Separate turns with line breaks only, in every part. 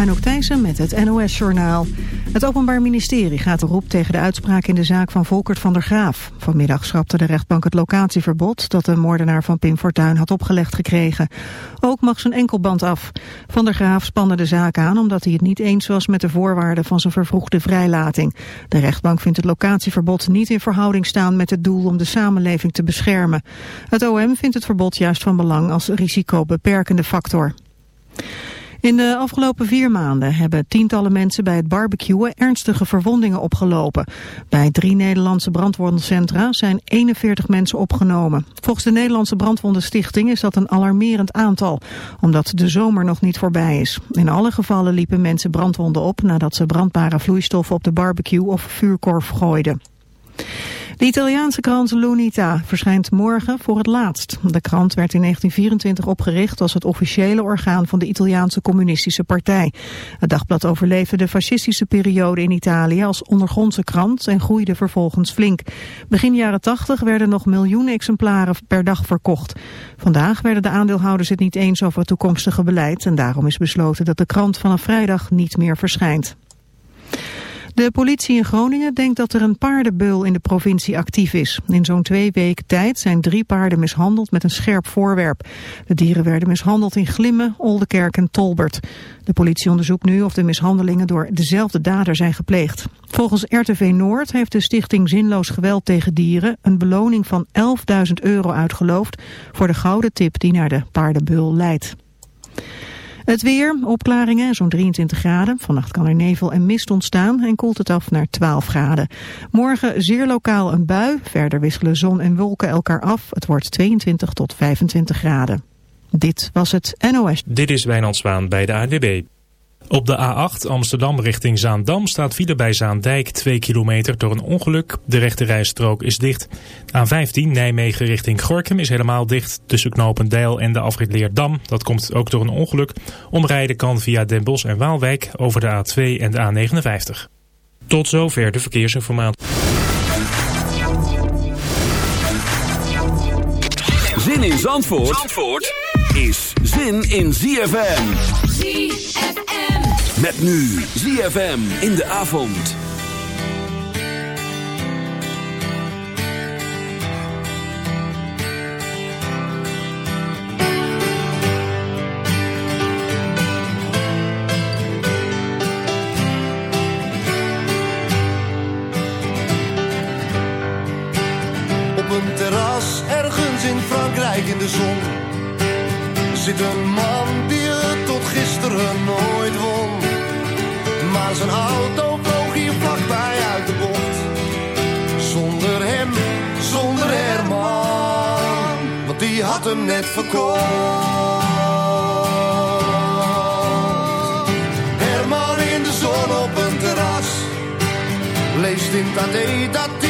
Anouk Thijssen met het NOS-journaal. Het Openbaar Ministerie gaat erop tegen de uitspraak in de zaak van Volkert van der Graaf. Vanmiddag schrapte de rechtbank het locatieverbod dat de moordenaar van Pim Fortuyn had opgelegd gekregen. Ook mag zijn enkelband af. Van der Graaf spande de zaak aan omdat hij het niet eens was met de voorwaarden van zijn vervroegde vrijlating. De rechtbank vindt het locatieverbod niet in verhouding staan met het doel om de samenleving te beschermen. Het OM vindt het verbod juist van belang als risicobeperkende factor. In de afgelopen vier maanden hebben tientallen mensen bij het barbecuen ernstige verwondingen opgelopen. Bij drie Nederlandse brandwondencentra zijn 41 mensen opgenomen. Volgens de Nederlandse Brandwondenstichting is dat een alarmerend aantal, omdat de zomer nog niet voorbij is. In alle gevallen liepen mensen brandwonden op nadat ze brandbare vloeistoffen op de barbecue of vuurkorf gooiden. De Italiaanse krant L'Unità verschijnt morgen voor het laatst. De krant werd in 1924 opgericht als het officiële orgaan van de Italiaanse communistische partij. Het dagblad overleefde de fascistische periode in Italië als ondergrondse krant en groeide vervolgens flink. Begin jaren 80 werden nog miljoenen exemplaren per dag verkocht. Vandaag werden de aandeelhouders het niet eens over het toekomstige beleid en daarom is besloten dat de krant vanaf vrijdag niet meer verschijnt. De politie in Groningen denkt dat er een paardenbeul in de provincie actief is. In zo'n twee weken tijd zijn drie paarden mishandeld met een scherp voorwerp. De dieren werden mishandeld in Glimmen, Oldenkerk en Tolbert. De politie onderzoekt nu of de mishandelingen door dezelfde dader zijn gepleegd. Volgens RTV Noord heeft de stichting Zinloos Geweld tegen Dieren een beloning van 11.000 euro uitgeloofd voor de gouden tip die naar de paardenbeul leidt. Het weer, opklaringen, zo'n 23 graden. Vannacht kan er nevel en mist ontstaan en koelt het af naar 12 graden. Morgen zeer lokaal een bui. Verder wisselen zon en wolken elkaar af. Het wordt 22 tot 25 graden. Dit was het NOS.
Dit is Wijnand Zwaan bij de ADB. Op de A8 Amsterdam richting Zaandam staat file bij Zaandijk 2 kilometer door een ongeluk. De rechte rijstrook is dicht. A15 Nijmegen richting Gorkum is helemaal dicht tussen Knopendijl en de afrit Leerdam. Dat komt ook door een ongeluk. Omrijden kan via Den Bosch en Waalwijk over de A2 en de A59. Tot zover de verkeersinformatie.
Zin in Zandvoort, Zandvoort is zin in ZFM.
ZFM.
Met nu ZFM in de avond.
Op een terras ergens in Frankrijk in de zon zit een man die het tot gisteren nooit. Zijn auto vloog hier vlakbij uit de bocht. Zonder hem, zonder Herman, want die had hem net verkocht. Herman in de zon op een terras, leest in AD dat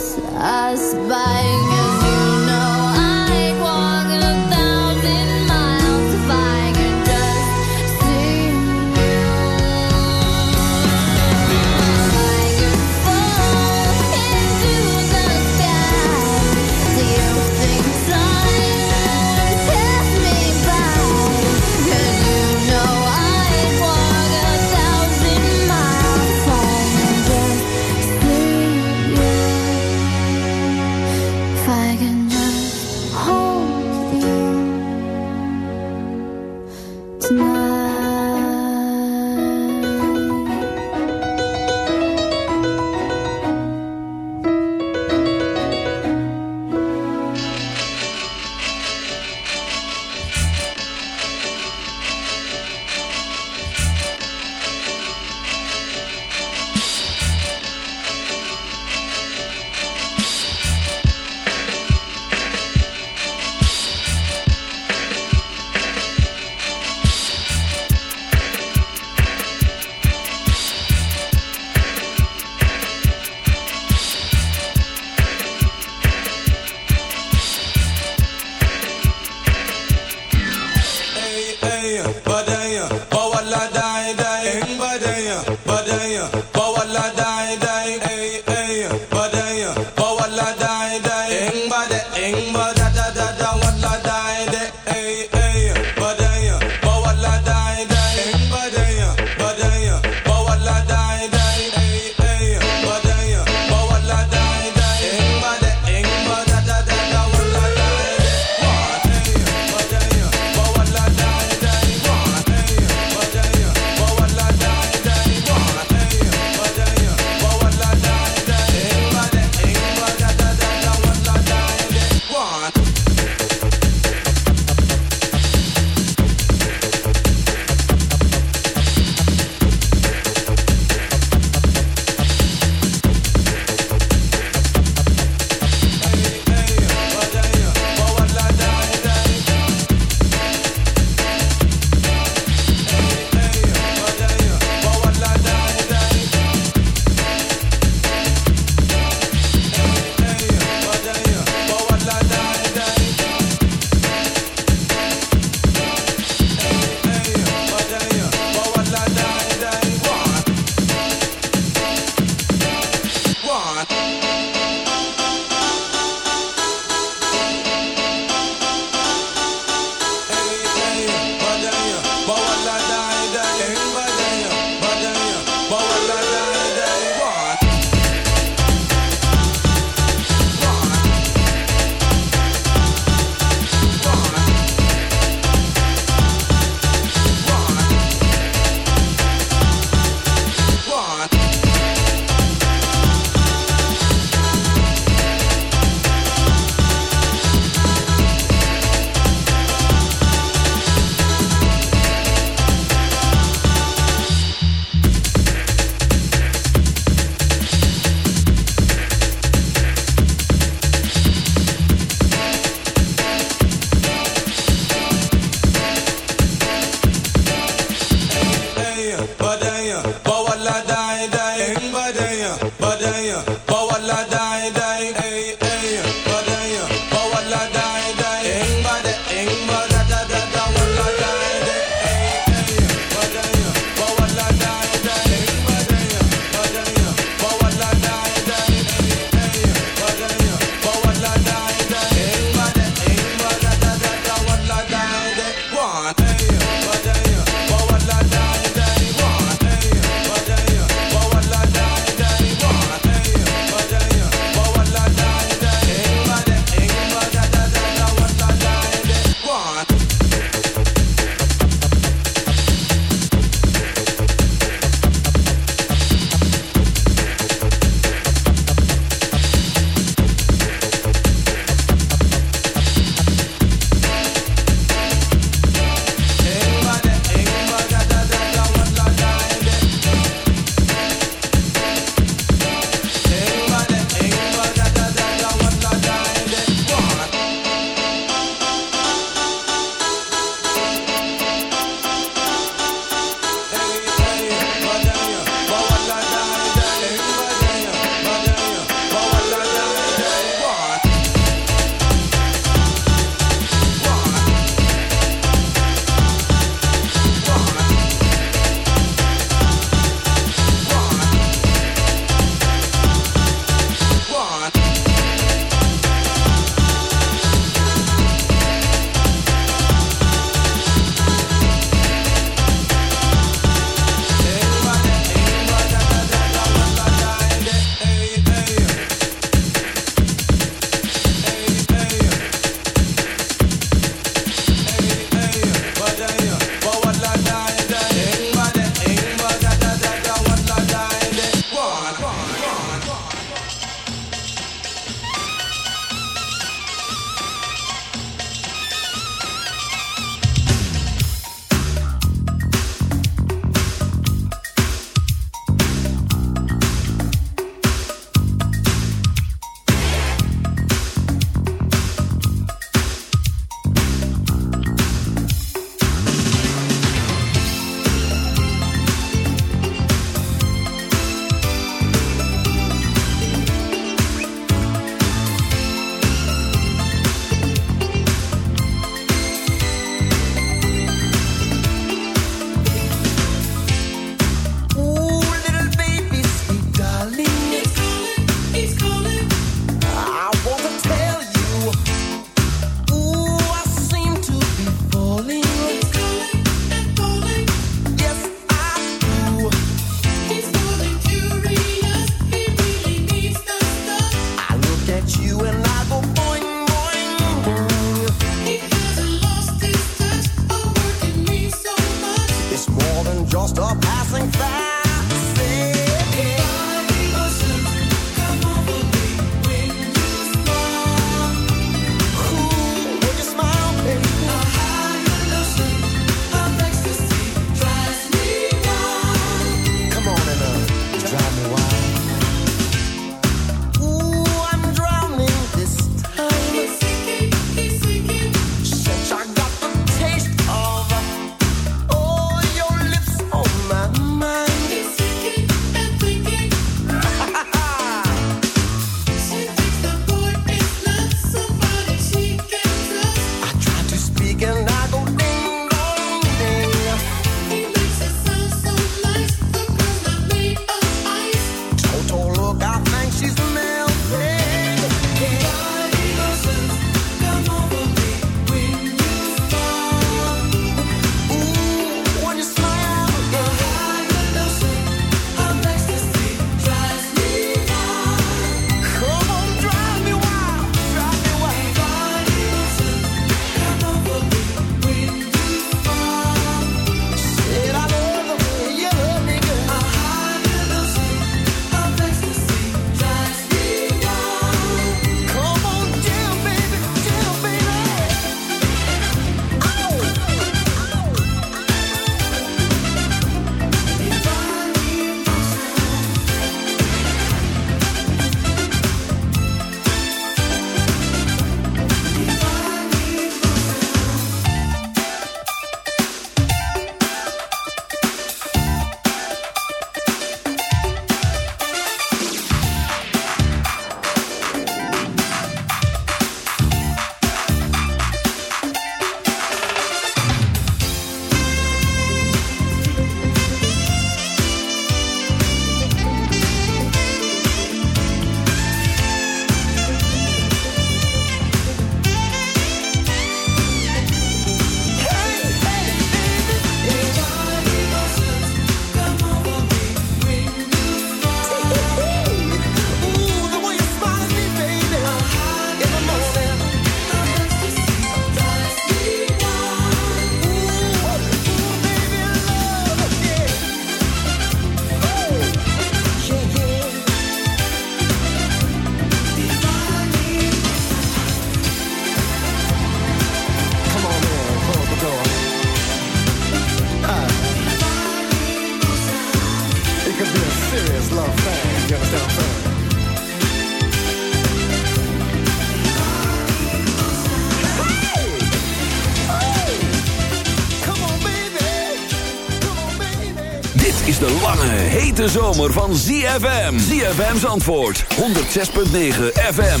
Hete zomer van ZFM. ZFM's antwoord, 106.9 FM.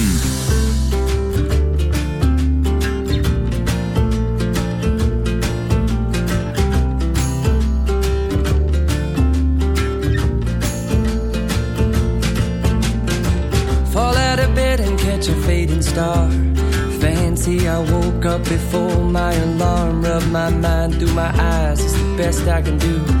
Fall out of bed and catch a fading star. Fancy I woke up before my alarm. Rub my mind through my eyes, it's the best I can do.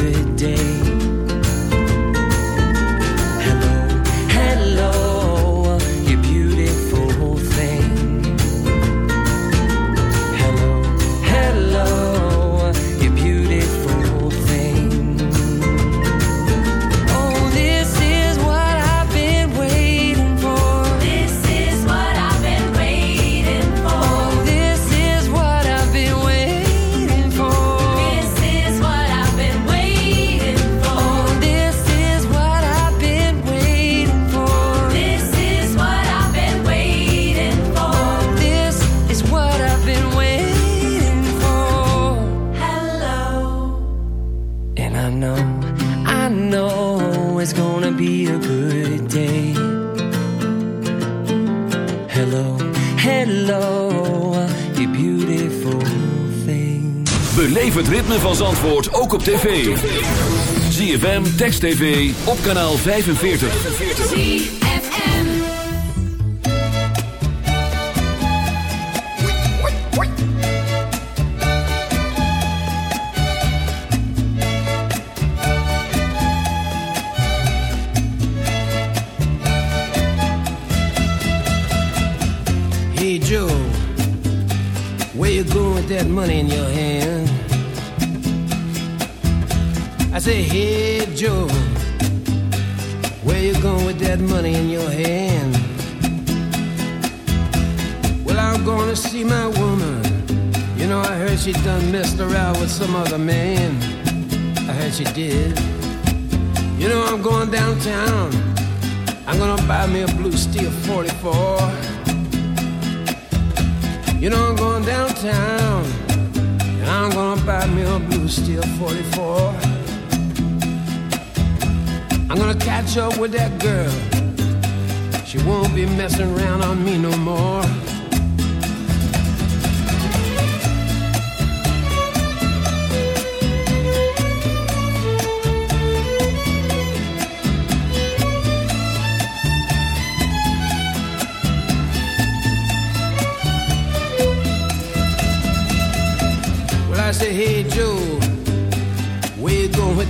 TV, op kanaal 45.
44 I'm gonna catch up with that girl. She won't be messing around on me no more. Well, I say, hey, Joe,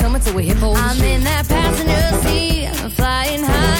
Coming to a hip hole. I'm in that passenger seat, I'm flying high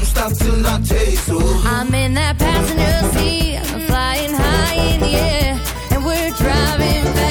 stop till I taste so.
I'm in that passenger seat, flying high in the air, and we're driving fast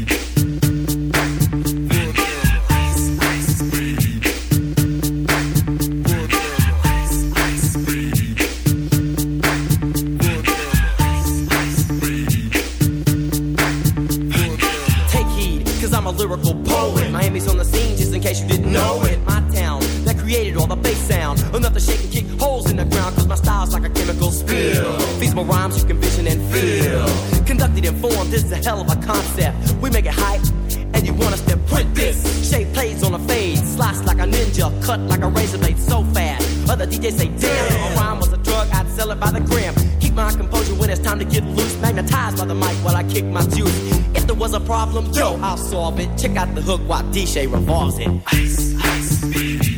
solve it. Check out the hook while DJ revolves it. Ice, ice, baby.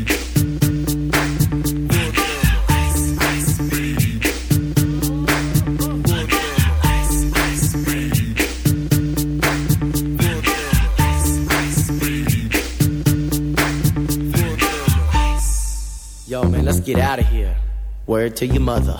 Yo, man, let's get out of here. Word to your mother.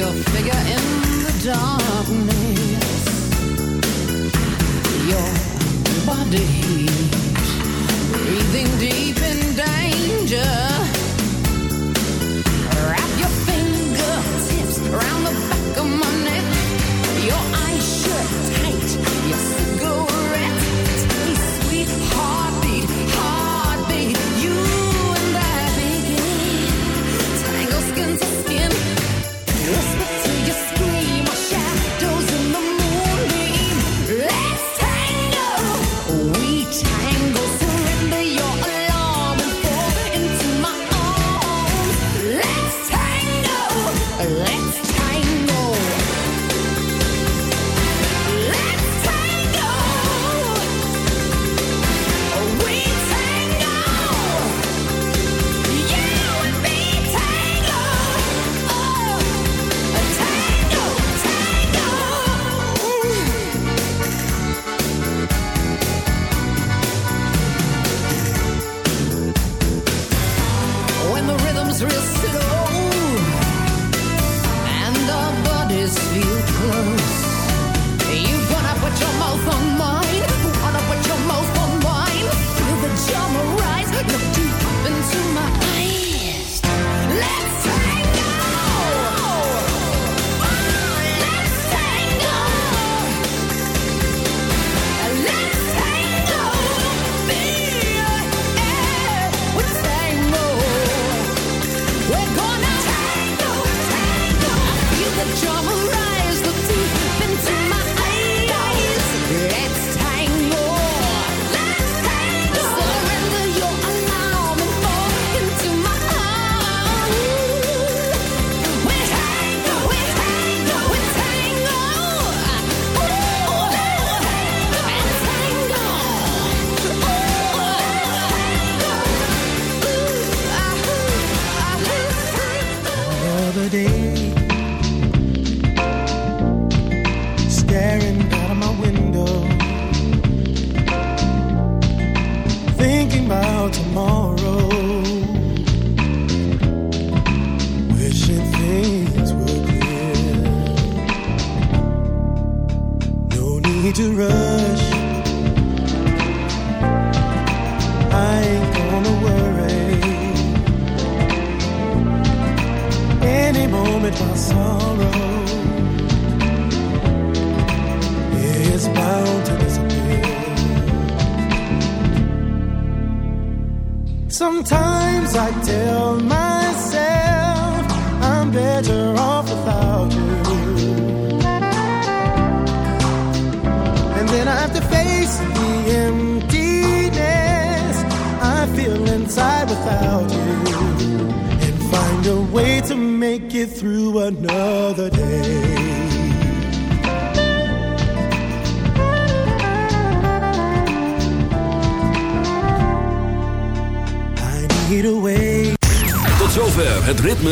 Your figure in the darkness. Your body Breathing deep in danger.